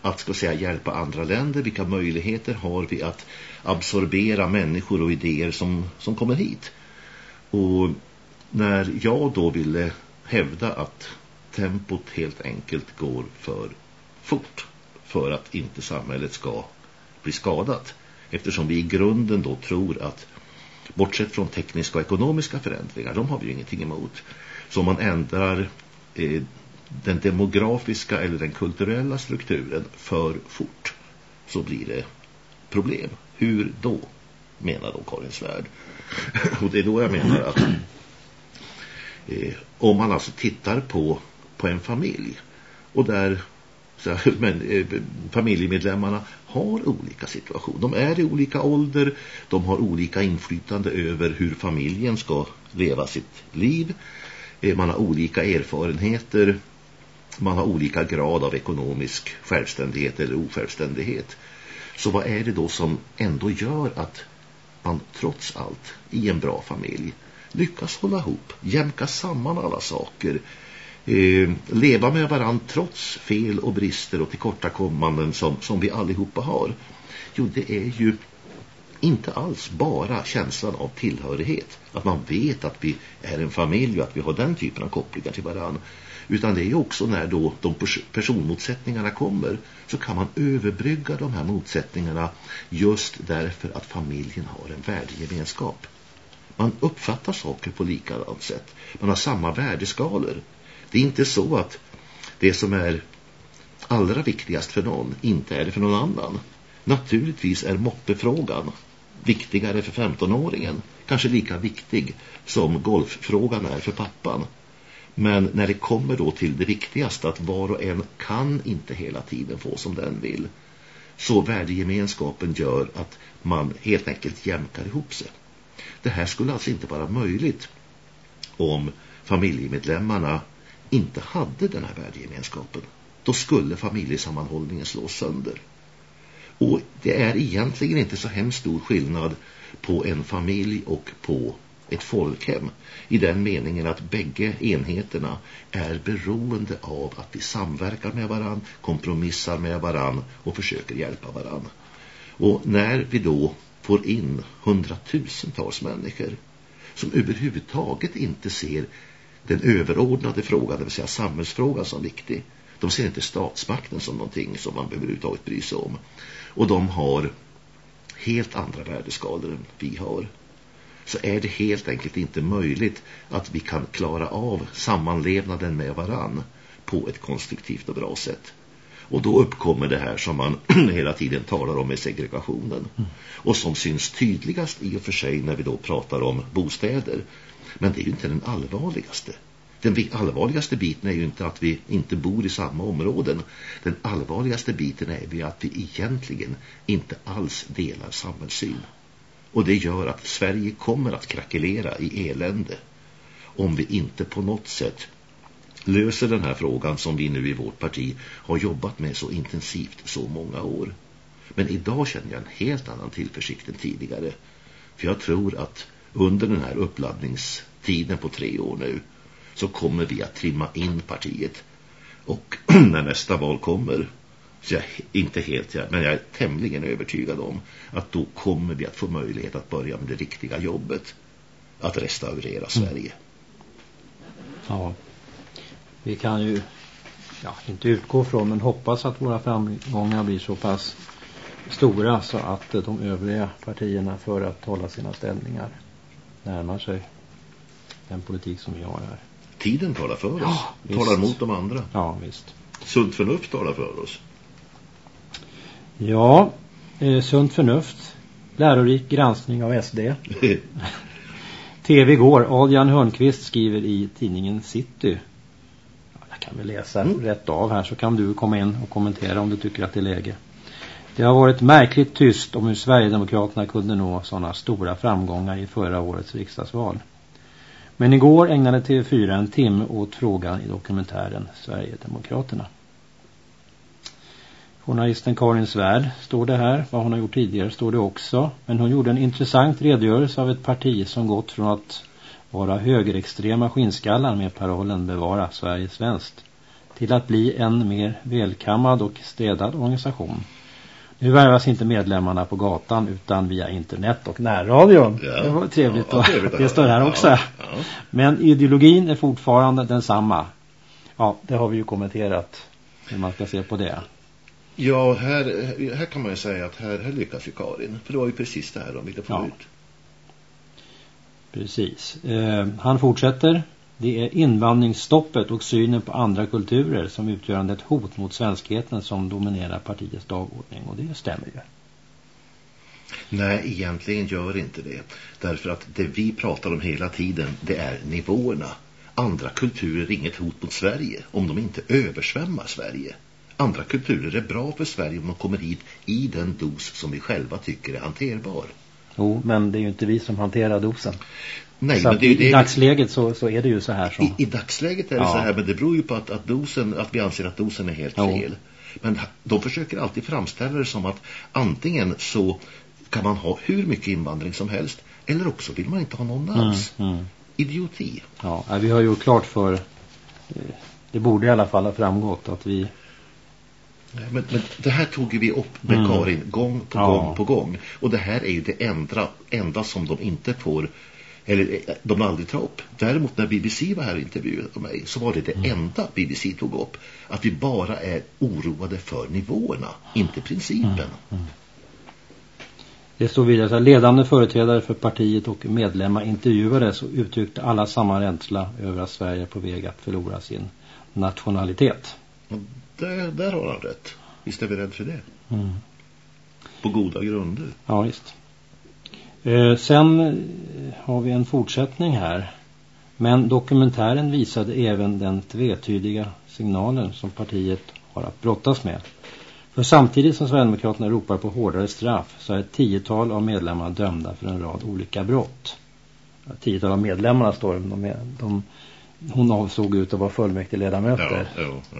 att ska säga, hjälpa andra länder? Vilka möjligheter har vi att absorbera människor och idéer som, som kommer hit? Och när jag då ville hävda att tempot helt enkelt går för fort för att inte samhället ska bli skadat. Eftersom vi i grunden då tror att bortsett från tekniska och ekonomiska förändringar, de har vi ju ingenting emot. Så om man ändrar eh, den demografiska eller den kulturella strukturen för fort så blir det problem. Hur då? Menar då Karin Svärd. *laughs* och det är då jag menar att eh, om man alltså tittar på, på en familj och där så, *laughs* men, eh, familjemedlemmarna har olika situation. De är i olika ålder, de har olika inflytande över hur familjen ska leva sitt liv. Eh, man har olika erfarenheter, man har olika grad av ekonomisk självständighet eller osjälvständighet. Så vad är det då som ändå gör att man trots allt i en bra familj lyckas hålla ihop, jämka samman alla saker, eh, leva med varandra trots fel och brister och tillkortakommanden som, som vi allihopa har. Jo, det är ju inte alls bara känslan av tillhörighet. Att man vet att vi är en familj och att vi har den typen av kopplingar till varandra. Utan det är också när då de personmotsättningarna kommer så kan man överbrygga de här motsättningarna just därför att familjen har en värdegemenskap. Man uppfattar saker på likadant sätt. Man har samma värdeskalor. Det är inte så att det som är allra viktigast för någon inte är det för någon annan. Naturligtvis är moppefrågan viktigare för 15-åringen. Kanske lika viktig som golffrågan är för pappan. Men när det kommer då till det viktigaste att var och en kan inte hela tiden få som den vill. Så värdegemenskapen gör att man helt enkelt jämkar ihop sig. Det här skulle alltså inte vara möjligt om familjemedlemmarna inte hade den här värdegemenskapen. Då skulle familjesammanhållningen slås sönder. Och det är egentligen inte så hemskt stor skillnad på en familj och på ett folkhem i den meningen att bägge enheterna är beroende av att vi samverkar med varann, kompromissar med varann och försöker hjälpa varann. Och när vi då får in hundratusentals människor som överhuvudtaget inte ser den överordnade frågan, det vill säga samhällsfrågan som viktig. De ser inte statsmakten som någonting som man behöver överhuvudtaget bry sig om. Och de har helt andra värdeskalor än vi har så är det helt enkelt inte möjligt att vi kan klara av sammanlevnaden med varann på ett konstruktivt och bra sätt. Och då uppkommer det här som man *clears throat* hela tiden talar om med segregationen. Mm. Och som syns tydligast i och för sig när vi då pratar om bostäder. Men det är ju inte den allvarligaste. Den allvarligaste biten är ju inte att vi inte bor i samma områden. Den allvarligaste biten är ju att vi egentligen inte alls delar samhällssyn. Och det gör att Sverige kommer att krackelera i elände om vi inte på något sätt löser den här frågan som vi nu i vårt parti har jobbat med så intensivt så många år. Men idag känner jag en helt annan tillförsikt än tidigare. För jag tror att under den här uppladdningstiden på tre år nu så kommer vi att trimma in partiet. Och *clears throat* när nästa val kommer så jag inte helt, men jag är tämligen övertygad om att då kommer vi att få möjlighet att börja med det riktiga jobbet. Att restaurera mm. Sverige. Ja, vi kan ju ja, inte utgå från men hoppas att våra framgångar blir så pass stora så att de övriga partierna för att hålla sina ställningar närmar sig den politik som vi har här. Tiden talar för oss. Ja, talar mot de andra. Ja, visst. Sunt förnuft talar för oss. Ja, eh, sunt förnuft. Lärorik granskning av SD. *laughs* TV går. Adrian Hörnqvist skriver i tidningen City. Jag kan väl läsa mm. rätt av här så kan du komma in och kommentera om du tycker att det är läge. Det har varit märkligt tyst om hur Sverigedemokraterna kunde nå sådana stora framgångar i förra årets riksdagsval. Men igår ägnade TV4 en timme åt frågan i dokumentären Sverigedemokraterna. Journalisten Karin Svärd står det här. Vad hon har gjort tidigare står det också. Men hon gjorde en intressant redogörelse av ett parti som gått från att vara högerextrema skinnskallar med parollen Bevara Sverige svenskt till att bli en mer välkammad och städad organisation. Nu värvas inte medlemmarna på gatan utan via internet och närradion. Ja. Det var trevligt. Ja, trevligt det står här också. Ja, ja. Men ideologin är fortfarande densamma. Ja, det har vi ju kommenterat hur man ska se på det. Ja, här, här kan man ju säga att här, här lyckas ju Karin. För det var ju precis det här de ville få ut. Precis. Eh, han fortsätter. Det är invandringsstoppet och synen på andra kulturer som utgör ett hot mot svenskheten som dominerar partiets dagordning. Och det stämmer ju. Nej, egentligen gör inte det. Därför att det vi pratar om hela tiden, det är nivåerna. Andra kulturer är inget hot mot Sverige om de inte översvämmar Sverige. Andra kulturer är bra för Sverige om de kommer hit i den dos som vi själva tycker är hanterbar. Jo, men det är ju inte vi som hanterar dosen. Nej, så men det, i det, dagsläget så, så är det ju så här. Så. I, I dagsläget är det ja. så här, men det beror ju på att, att, dosen, att vi anser att dosen är helt jo. fel. Men de försöker alltid framställa det som att antingen så kan man ha hur mycket invandring som helst eller också vill man inte ha någon mm, alls. Mm, mm. Idioti. Ja, vi har ju klart för, eh, det borde i alla fall ha framgått att vi Men, men det här tog vi upp med mm. Karin gång på ja. gång på gång. Och det här är ju det enda, enda som de inte får eller de aldrig tar upp. Däremot när BBC var här och intervjuade mig så var det det mm. enda BBC tog upp. Att vi bara är oroade för nivåerna, inte principen. Mm. Mm. Det står vidare att ledande företrädare för partiet och medlemmar intervjuades och uttryckte alla samma rädsla över att Sverige är på väg att förlora sin nationalitet. Det, där har han rätt. Visst är vi rädd för det. Mm. På goda grunder. Ja, visst. Eh, sen eh, har vi en fortsättning här. Men dokumentären visade även den tvetydiga signalen som partiet har att brottas med. För samtidigt som Sverigedemokraterna ropar på hårdare straff så är ett tiotal av medlemmarna dömda för en rad olika brott. Ett tiotal av medlemmarna står det. De, de, hon avsåg ut att vara fullmäktige ledamöter. Ja, ja, ja.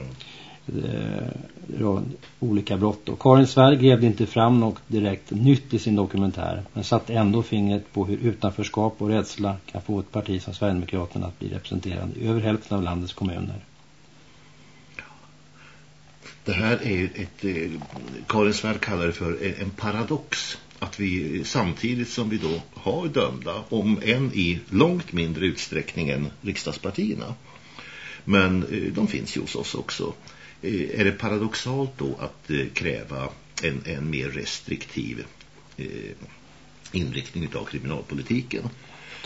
Eh, olika brott. Och Karin Svärd grävde inte fram något direkt nytt i sin dokumentär men satte ändå fingret på hur utanförskap och rädsla kan få ett parti som Sverigedemokraterna att bli representerande i över hälften av landets kommuner. Det här är ett, eh, Karin Svärd kallar det för en paradox. Att vi samtidigt som vi då har dömda, om än i långt mindre utsträckning än riksdagspartierna. Men eh, de finns ju hos oss också. Eh, är det paradoxalt då att kräva en, en mer restriktiv inriktning av kriminalpolitiken?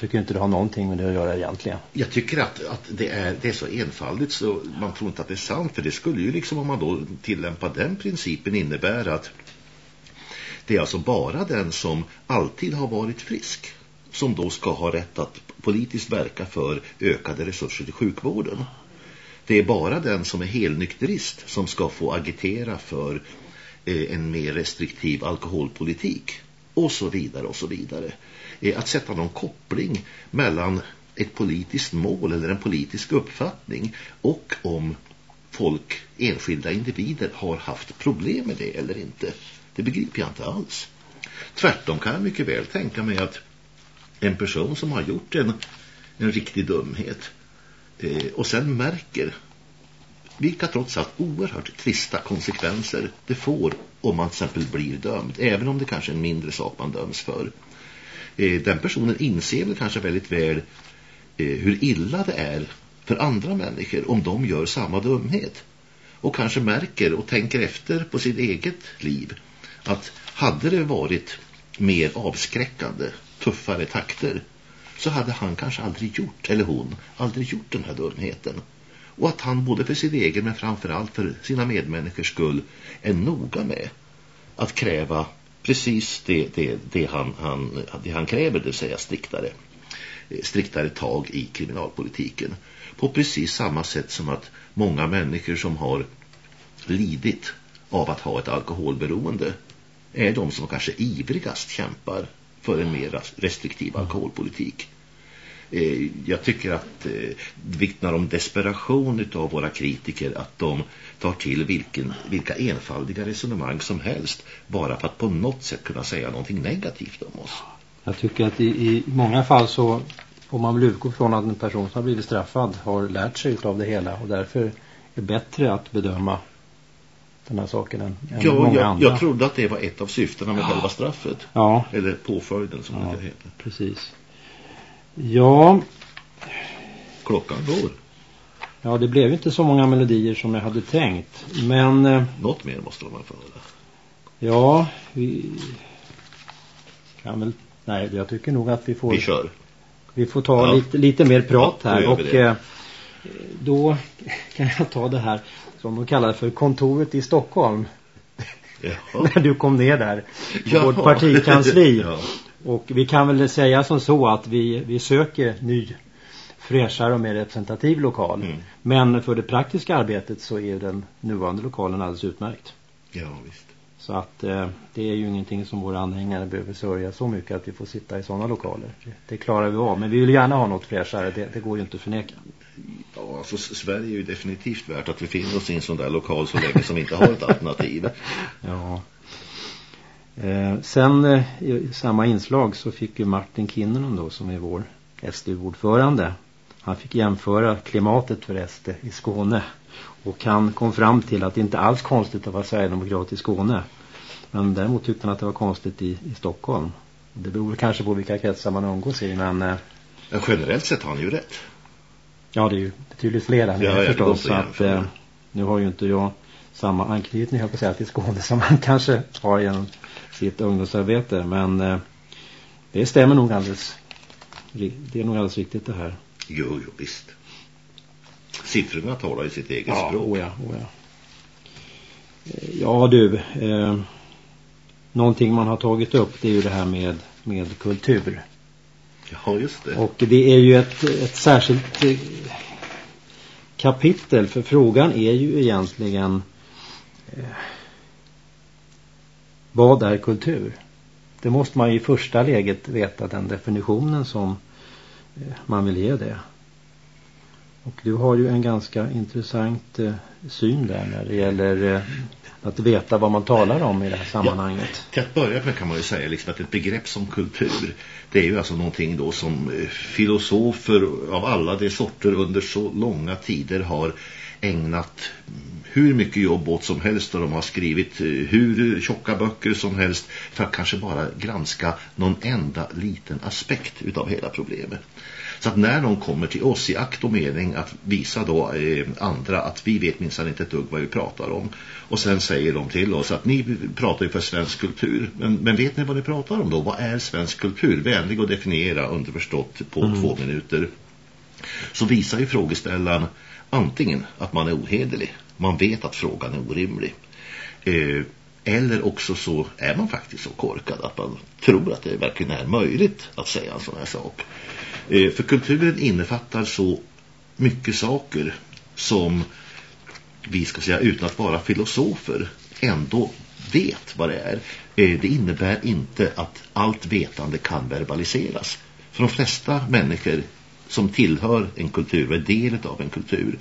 tycker inte det har någonting med det att göra egentligen. Jag tycker att, att det, är, det är så enfaldigt så man tror inte att det är sant. För det skulle ju liksom om man då tillämpar den principen innebära att det är alltså bara den som alltid har varit frisk som då ska ha rätt att politiskt verka för ökade resurser till sjukvården. Det är bara den som är helnykterist som ska få agitera för eh, en mer restriktiv alkoholpolitik och så vidare och så vidare eh, att sätta någon koppling mellan ett politiskt mål eller en politisk uppfattning och om folk, enskilda individer har haft problem med det eller inte. Det begriper jag inte alls. Tvärtom kan jag mycket väl tänka mig att en person som har gjort en, en riktig dumhet Eh, och sen märker vilka trots allt oerhört trista konsekvenser det får om man till exempel blir dömd, även om det kanske är en mindre sak man döms för eh, den personen inser väl kanske väldigt väl eh, hur illa det är för andra människor om de gör samma dumhet. Och kanske märker och tänker efter på sitt eget liv att hade det varit mer avskräckande, tuffare takter så hade han kanske aldrig gjort, eller hon, aldrig gjort den här dumheten. Och att han både för sin egen men framförallt för sina medmänniskors skull är noga med att kräva precis det, det, det, han, han, det han kräver, det vill säga striktare, striktare tag i kriminalpolitiken. På precis samma sätt som att många människor som har lidit av att ha ett alkoholberoende är de som kanske ivrigast kämpar för en mer restriktiv alkoholpolitik. Eh, jag tycker att det eh, vittnar om desperation av våra kritiker att de tar till vilken, vilka enfaldiga resonemang som helst bara för att på något sätt kunna säga någonting negativt om oss. Jag tycker att i, i många fall så får man väl utgå från att en person som har blivit straffad har lärt sig av det hela och därför är bättre att bedöma den här saken än, än ja, många jag, andra. Jag trodde att det var ett av syftena med ja. själva straffet. Ja. Eller påföljden som ja, det heter. precis. Ja. Klockan går. Ja, det blev inte så många melodier som jag hade tänkt. Men... Eh, Något mer måste man få höra. Ja, vi kan väl... Nej, jag tycker nog att vi får... Vi kör. Vi får ta ja. lite, lite mer prat ja, här. Och eh, då kan jag ta det här som de kallar för kontoret i Stockholm. *laughs* När du kom ner där. Ja. Vårt partikansli. *laughs* ja. Och vi kan väl säga som så att vi, vi söker ny fräschare och mer representativ lokal. Mm. Men för det praktiska arbetet så är den nuvarande lokalen alldeles utmärkt. Ja, visst. Så att eh, det är ju ingenting som våra anhängare behöver sörja så mycket att vi får sitta i sådana lokaler. Det, det klarar vi av. Men vi vill gärna ha något fräschare. Det, det går ju inte att förneka. Ja, alltså Sverige är ju definitivt värt att vi finner oss i en sån där lokal så länge som vi inte har ett alternativ. *laughs* Ja. Eh, sen eh, i samma inslag så fick ju Martin Kinnunen då som är vår SDU-ordförande Han fick jämföra klimatet för SD i Skåne. Och han kom fram till att det inte alls konstigt att vara Sverigedemokrat i Skåne. Men däremot tyckte han att det var konstigt i, i Stockholm. Det beror kanske på vilka kretsar man umgås i, men... Eh, ja, generellt sett har han ju rätt. Ja, det är ju betydligt fler än ja, förstås. Så att, eh, nu har ju inte jag samma anknytning, jag säga, till Skåne *laughs* som han kanske har genom sitt ungdomsarbete. Men eh, det stämmer nog alldeles. Det är nog alldeles riktigt det här. Jo, jo, visst. Siffrorna talar i sitt eget ja, språk. Oh ja, oh ja. Ja du, eh, någonting man har tagit upp det är ju det här med, med kultur. *laughs* Ja, just det. Och det är ju ett, ett särskilt eh, kapitel för frågan är ju egentligen eh, vad är kultur? Det måste man ju i första läget veta den definitionen som eh, man vill ge det. Och du har ju en ganska intressant eh, syn där när det gäller eh, att veta vad man talar om i det här sammanhanget. Ja, till att börja med kan man ju säga liksom att ett begrepp som kultur det är ju alltså någonting då som eh, filosofer av alla de sorter under så långa tider har ägnat hur mycket jobb åt som helst och de har skrivit eh, hur tjocka böcker som helst för att kanske bara granska någon enda liten aspekt utav hela problemet. Så att när de kommer till oss i akt och mening att visa då eh, andra att vi vet minsann inte ett dugg vad vi pratar om. Och sen säger de till oss att ni pratar ju för svensk kultur. Men, men vet ni vad ni pratar om då? Vad är svensk kultur? Vänlig att definiera underförstått på mm. två minuter. Så visar ju frågeställaren antingen att man är ohederlig. Man vet att frågan är orimlig. Eh, eller också så är man faktiskt så korkad att man tror att det verkligen är möjligt att säga en sån här sak. Eh, för kulturen innefattar så mycket saker som vi ska säga utan att vara filosofer ändå vet vad det är. Eh, det innebär inte att allt vetande kan verbaliseras. För de flesta människor som tillhör en kultur, är del av en kultur,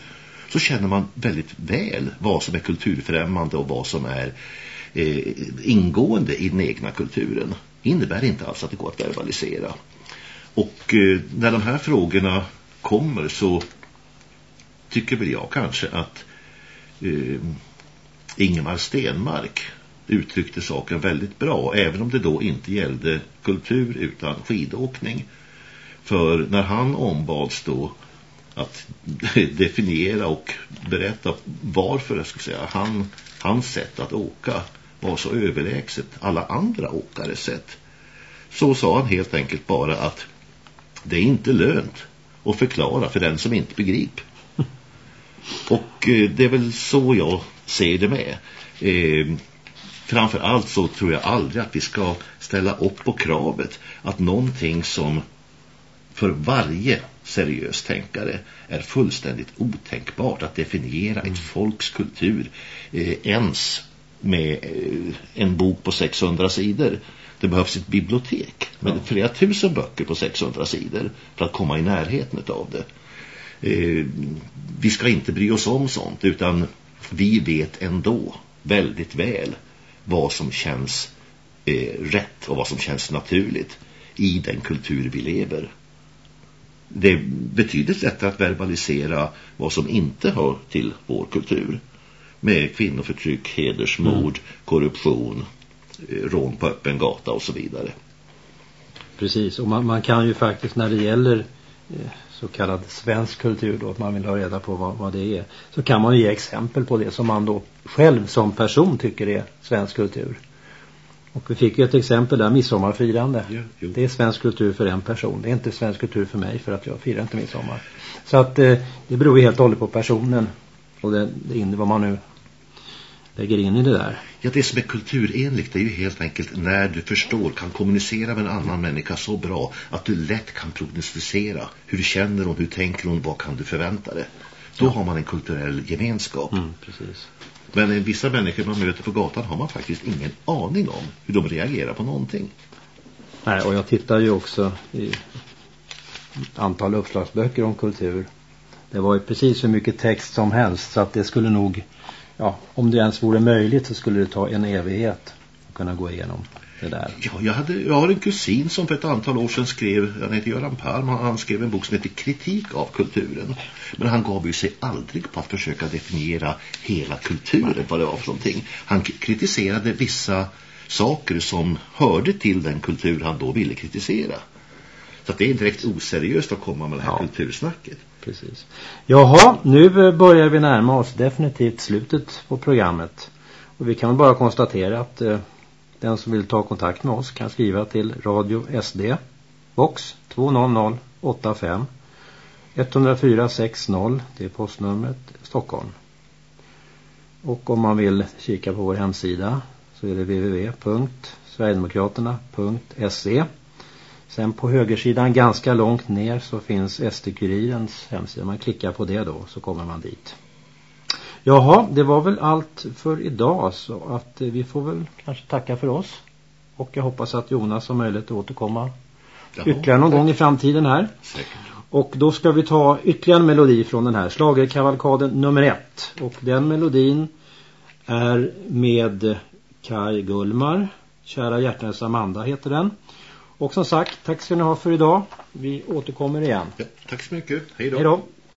så känner man väldigt väl vad som är kulturfrämmande och vad som är eh, ingående i den egna kulturen. Det innebär inte alls att det går att verbalisera. Och eh, när de här frågorna kommer så tycker väl jag kanske att eh, Ingemar Stenmark uttryckte saken väldigt bra även om det då inte gällde kultur utan skidåkning. För när han ombads då att *laughs* definiera och berätta varför jag ska säga han, hans sätt att åka var så överlägset alla andra åkares sätt så sa han helt enkelt bara att det är inte lönt att förklara för den som inte begriper. Och eh, det är väl så jag ser det med. Eh, framförallt så tror jag aldrig att vi ska ställa upp på kravet att någonting som för varje seriös tänkare är fullständigt otänkbart att definiera ett folks kultur eh, ens med eh, en bok på 600 sidor. Det behövs ett bibliotek med ja. flera tusen böcker på 600 sidor för att komma i närheten av det. Eh, vi ska inte bry oss om sånt utan vi vet ändå väldigt väl vad som känns eh, rätt och vad som känns naturligt i den kultur vi lever. Det är betydligt lättare att verbalisera vad som inte hör till vår kultur med kvinnoförtryck, hedersmord, mm. korruption, rån på öppen gata och så vidare. Precis, och man, man kan ju faktiskt när det gäller eh, så kallad svensk kultur då, att man vill ha reda på vad, vad det är, så kan man ju ge exempel på det som man då själv som person tycker är svensk kultur. Och vi fick ju ett exempel där, midsommarfirande. Ja, det är svensk kultur för en person. Det är inte svensk kultur för mig för att jag firar inte midsommar. Så att eh, det beror ju helt och hållet på personen. Och det, det in, vad man nu lägger in i det där. Ja, det som är kulturenligt är ju helt enkelt när du förstår, kan kommunicera med en annan människa så bra att du lätt kan prognostisera hur du känner hon, hur tänker hon, vad kan du förvänta dig. Då ja. har man en kulturell gemenskap. Mm, precis. Men vissa människor man möter på gatan har man faktiskt ingen aning om hur de reagerar på någonting. Nej, och jag tittar ju också i ett antal uppslagsböcker om kultur. Det var ju precis hur mycket text som helst så att det skulle nog ja, om det ens vore möjligt så skulle det ta en evighet att kunna gå igenom det där. Ja, jag, hade, jag har en kusin som för ett antal år sedan skrev, han heter Göran Palm, han skrev en bok som heter Kritik av kulturen. Men han gav ju sig aldrig på att försöka definiera hela kulturen, vad det var för någonting. Han kritiserade vissa saker som hörde till den kultur han då ville kritisera. Så det är direkt oseriöst att komma med det här ja. kultursnacket. Precis. Jaha, nu börjar vi närma oss definitivt slutet på programmet. Och vi kan bara konstatera att eh, den som vill ta kontakt med oss kan skriva till Radio SD box 20085 10460 det är postnumret Stockholm. Och om man vill kika på vår hemsida så är det www.sverigedemokraterna.se Sen på högersidan ganska långt ner så finns SD-kurirens hemsida. Man klickar på det då så kommer man dit. Jaha, det var väl allt för idag så att eh, vi får väl kanske tacka för oss. Och jag hoppas att Jonas har möjlighet att återkomma Jaha, ytterligare någon tack. gång i framtiden här. Säkert. Och då ska vi ta ytterligare en melodi från den här slagerkavalkaden nummer ett. Och den melodin är med Kai Gullmar. Kära hjärtans Amanda heter den. Och som sagt, tack ska ni ha för idag. Vi återkommer igen. Ja, tack så mycket. Hej då. Hej då.